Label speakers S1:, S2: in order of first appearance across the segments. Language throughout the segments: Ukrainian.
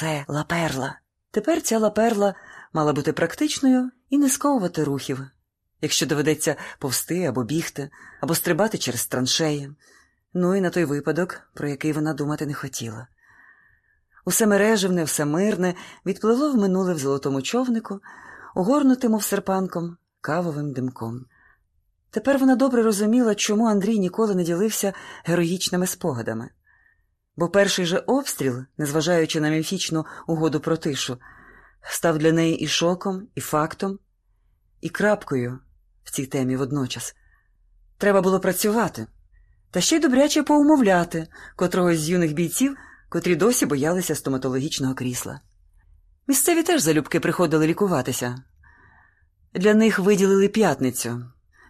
S1: Це лаперла. Тепер ця лаперла мала бути практичною і не сковувати рухів, якщо доведеться повсти або бігти, або стрибати через траншеї. Ну і на той випадок, про який вона думати не хотіла. Усе мереживне, все мирне відпливло в минуле в золотому човнику, огорнутим мов серпанком, кавовим димком. Тепер вона добре розуміла, чому Андрій ніколи не ділився героїчними спогадами. Бо перший же обстріл, незважаючи на міфічну угоду про тишу, став для неї і шоком, і фактом, і крапкою в цій темі водночас. Треба було працювати, та ще й добряче поумовляти котрогось з юних бійців, котрі досі боялися стоматологічного крісла. Місцеві теж залюбки приходили лікуватися. Для них виділили п'ятницю.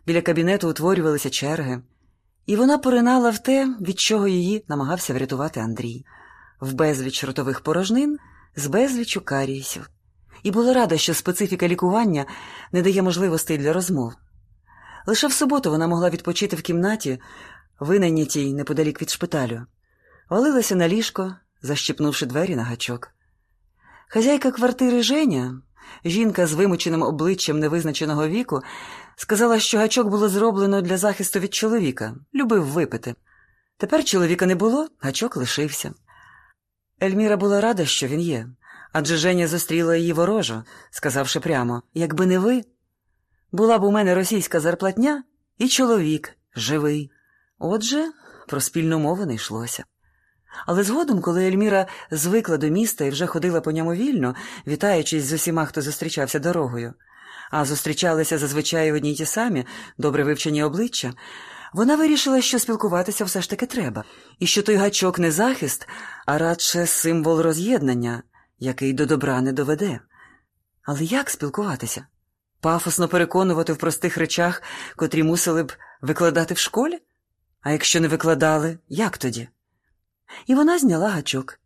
S1: Біля кабінету утворювалися черги, і вона поринала в те, від чого її намагався врятувати Андрій, в безліч ротових порожнин з безлічу карієсів, і була рада, що специфіка лікування не дає можливостей для розмов. Лише в суботу вона могла відпочити в кімнаті, винайнятій неподалік від шпиталю, валилася на ліжко, защіпнувши двері на гачок. Хазяйка квартири Женя, жінка з вимученим обличчям невизначеного віку, сказала, що гачок було зроблено для захисту від чоловіка, любив випити. Тепер чоловіка не було, гачок лишився. Ельміра була рада, що він є, адже Женя зустріла її ворожо, сказавши прямо якби не ви, була б у мене російська зарплатня і чоловік живий. Отже, про спільну мову не йшлося. Але згодом, коли Ельміра звикла до міста і вже ходила по ньому вільно, вітаючись з усіма, хто зустрічався дорогою, а зустрічалися зазвичай одні й ті самі, добре вивчені обличчя, вона вирішила, що спілкуватися все ж таки треба, і що той гачок не захист, а радше символ роз'єднання, який до добра не доведе. Але як спілкуватися? Пафосно переконувати в простих речах, котрі мусили б викладати в школі? А якщо не викладали, як тоді? І вона зняла гачок.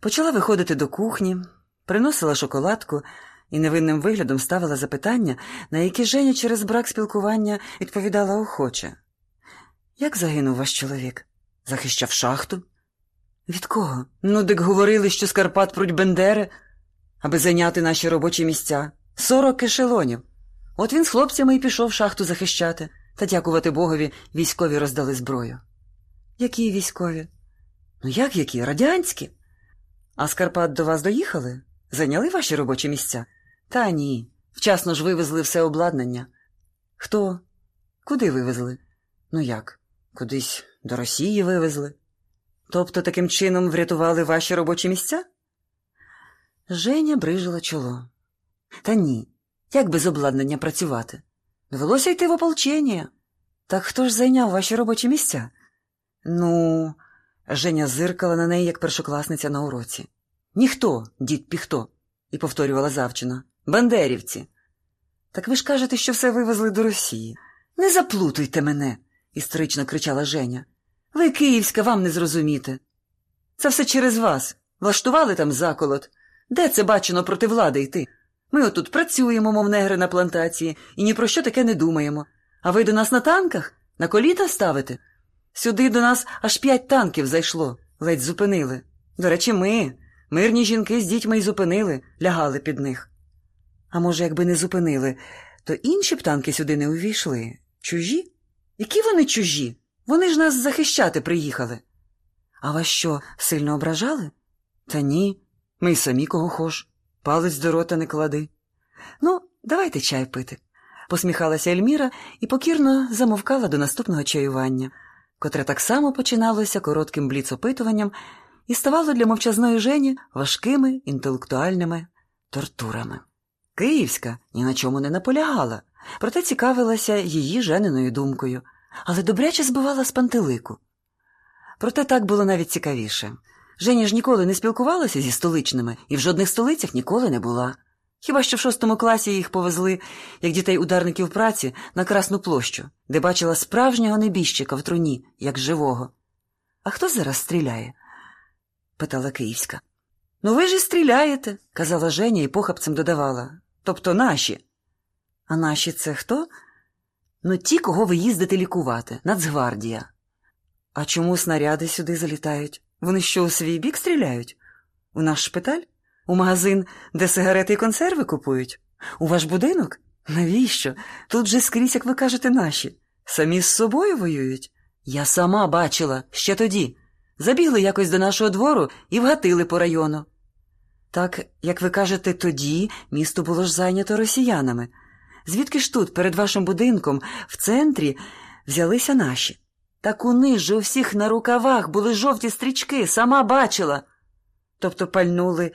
S1: Почала виходити до кухні, приносила шоколадку і невинним виглядом ставила запитання, на які Женя через брак спілкування відповідала охоче. Як загинув ваш чоловік? Захищав шахту? Від кого? Ну, дик говорили, що з Карпат пруть бендери, аби зайняти наші робочі місця. Сорок ешелонів. От він з хлопцями і пішов шахту захищати, та, дякувати Богові, військові роздали зброю. Які військові? Ну, як які? Радянські? А з Карпат до вас доїхали? Зайняли ваші робочі місця? Та ні. Вчасно ж вивезли все обладнання. Хто? Куди вивезли? Ну як? Кудись до Росії вивезли. Тобто таким чином врятували ваші робочі місця? Женя брижила чоло. Та ні. Як без обладнання працювати? Довелося йти в ополчення. Так хто ж зайняв ваші робочі місця? Ну, Женя зиркала на неї, як першокласниця на уроці. Ніхто, дід піхто, і повторювала завчина. Бандерівці. Так ви ж кажете, що все вивезли до Росії. Не заплутуйте мене, історично кричала Женя. Ви київська, вам не зрозуміти. Це все через вас. Влаштували там заколот. Де це бачено проти влади йти? Ми отут працюємо, мов негри на плантації, і ні про що таке не думаємо. А ви до нас на танках? На коліта ставите? Сюди до нас аж п'ять танків зайшло, ледь зупинили. До речі, ми, мирні жінки з дітьми й зупинили, лягали під них. А може, якби не зупинили, то інші б танки сюди не увійшли. Чужі? Які вони чужі? Вони ж нас захищати приїхали. А вас що, сильно ображали? Та ні, ми й самі кого хош. Палець до рота не клади. Ну, давайте чай пити, посміхалася Ельміра і покірно замовкала до наступного чаювання, котре так само починалося коротким бліцопитуванням і ставало для мовчазної жені важкими інтелектуальними тортурами. Київська ні на чому не наполягала, проте цікавилася її жениною думкою, але добряче збивала з пантелику. Проте так було навіть цікавіше. Женя ж ніколи не спілкувалася зі столичними і в жодних столицях ніколи не була. Хіба що в шостому класі їх повезли, як дітей ударників праці, на Красну площу, де бачила справжнього небіжчика в труні, як живого. А хто зараз стріляє? питала Київська. Ну ви ж і стріляєте, казала Женя і похапцем додавала. Тобто наші. А наші це хто? Ну ті, кого ви їздите лікувати, Нацгвардія. А чому снаряди сюди залітають? Вони що у свій бік стріляють? У наш шпиталь? У магазин, де сигарети і консерви купують? У ваш будинок? Навіщо? Тут же скрізь, як ви кажете, наші. Самі з собою воюють? Я сама бачила, ще тоді. Забігли якось до нашого двору і вгатили по району. Так, як ви кажете, тоді місто було ж зайнято росіянами. Звідки ж тут, перед вашим будинком, в центрі, взялися наші? Так униз же у всіх на рукавах були жовті стрічки, сама бачила. Тобто пальнули